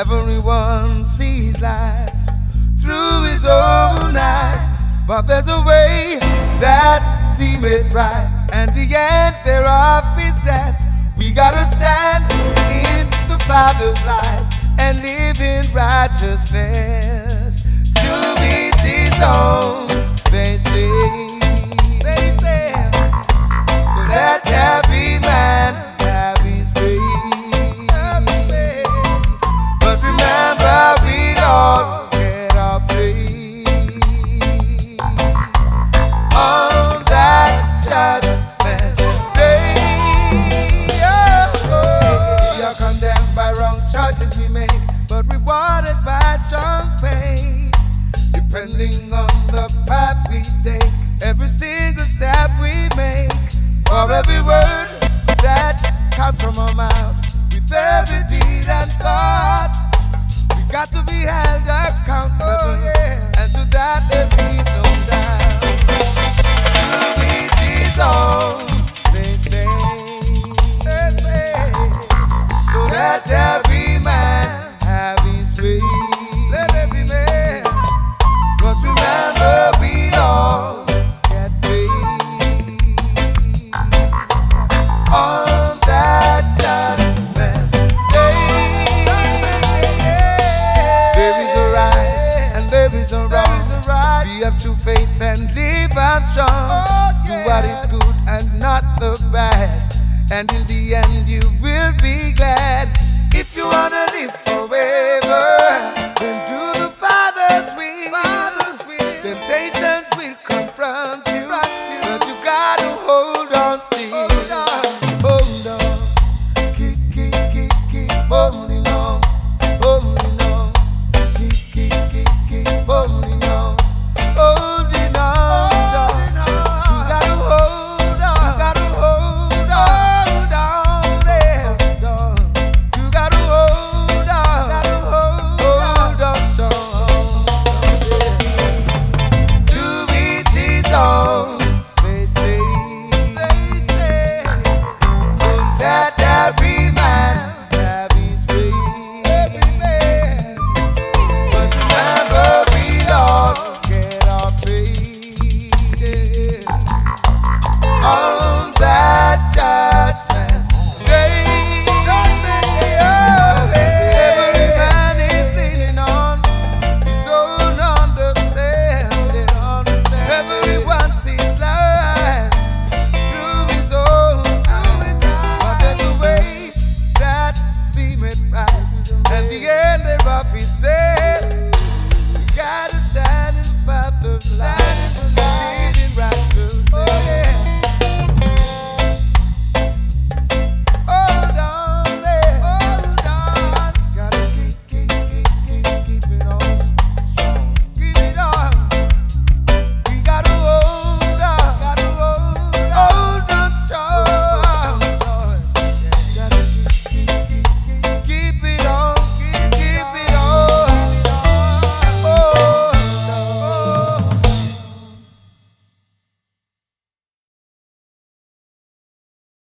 Everyone sees life through his own eyes, but there's a way that seemeth right, and the end thereof is death. We gotta stand in the Father's light and live in righteousness to each his own. Depending on the path we take, every single step we make, for every word that comes from our mouth, with every deed and thought. We got to be held accountable, and to that there is no doubt. To his they say, they say, so that Be of true faith and live on strong. Oh, do what is good and not the bad. And in the end, you will be glad. If you wanna live forever, then do the Father's will. Temptations will confront you, but you gotta hold on still. Hold on. Keep, keep, keep, keep holding on.